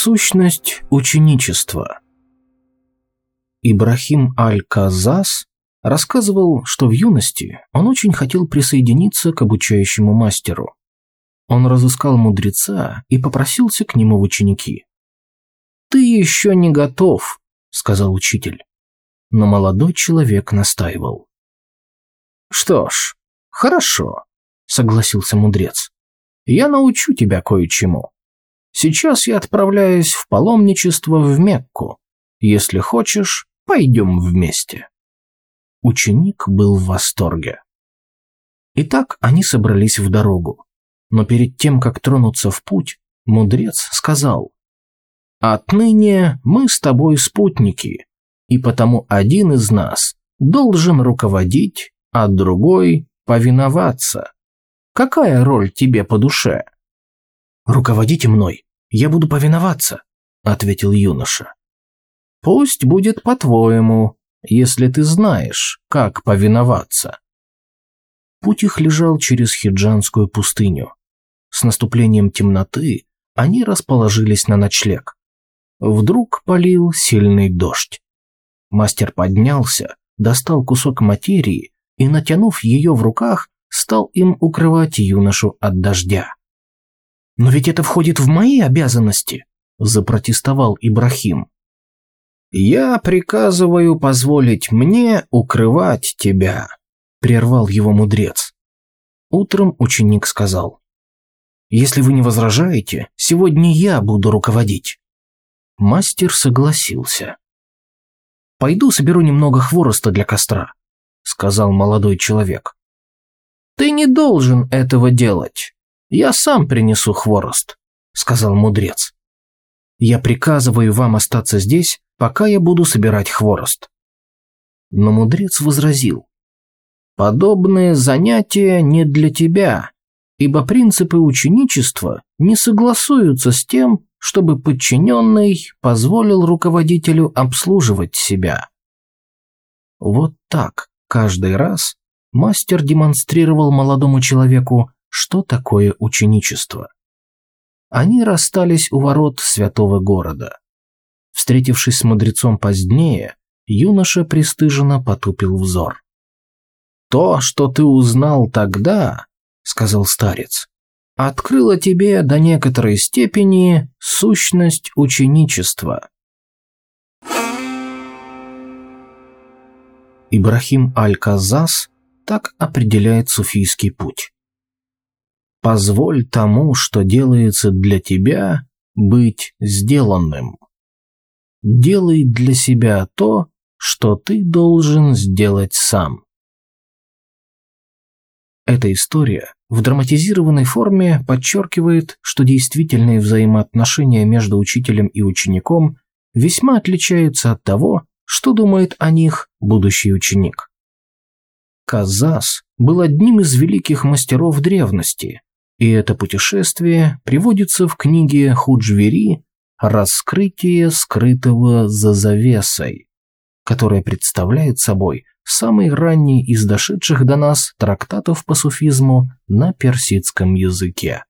Сущность ученичества Ибрахим Аль-Казас рассказывал, что в юности он очень хотел присоединиться к обучающему мастеру. Он разыскал мудреца и попросился к нему в ученики. «Ты еще не готов», — сказал учитель. Но молодой человек настаивал. «Что ж, хорошо», — согласился мудрец. «Я научу тебя кое-чему. Сейчас я отправляюсь в паломничество в Мекку. Если хочешь, пойдем вместе». Ученик был в восторге. Итак, они собрались в дорогу. Но перед тем, как тронуться в путь, мудрец сказал, «Отныне мы с тобой спутники, и потому один из нас должен руководить, а другой – повиноваться. Какая роль тебе по душе?» «Руководите мной, я буду повиноваться», – ответил юноша. «Пусть будет по-твоему, если ты знаешь, как повиноваться». Путь их лежал через Хиджанскую пустыню. С наступлением темноты они расположились на ночлег. Вдруг полил сильный дождь. Мастер поднялся, достал кусок материи и, натянув ее в руках, стал им укрывать юношу от дождя. «Но ведь это входит в мои обязанности», – запротестовал Ибрахим. «Я приказываю позволить мне укрывать тебя», – прервал его мудрец. Утром ученик сказал, «Если вы не возражаете, сегодня я буду руководить». Мастер согласился. «Пойду соберу немного хвороста для костра», – сказал молодой человек. «Ты не должен этого делать», «Я сам принесу хворост», — сказал мудрец. «Я приказываю вам остаться здесь, пока я буду собирать хворост». Но мудрец возразил. «Подобные занятия не для тебя, ибо принципы ученичества не согласуются с тем, чтобы подчиненный позволил руководителю обслуживать себя». Вот так каждый раз мастер демонстрировал молодому человеку что такое ученичество. Они расстались у ворот святого города. Встретившись с мудрецом позднее, юноша пристыженно потупил взор. «То, что ты узнал тогда, — сказал старец, — открыло тебе до некоторой степени сущность ученичества». Ибрахим Аль-Казас так определяет суфийский путь. Позволь тому, что делается для тебя, быть сделанным. Делай для себя то, что ты должен сделать сам. Эта история в драматизированной форме подчеркивает, что действительные взаимоотношения между учителем и учеником весьма отличаются от того, что думает о них будущий ученик. Казас был одним из великих мастеров древности, и это путешествие приводится в книге Худжвери «Раскрытие скрытого за завесой», которая представляет собой самый ранний из дошедших до нас трактатов по суфизму на персидском языке.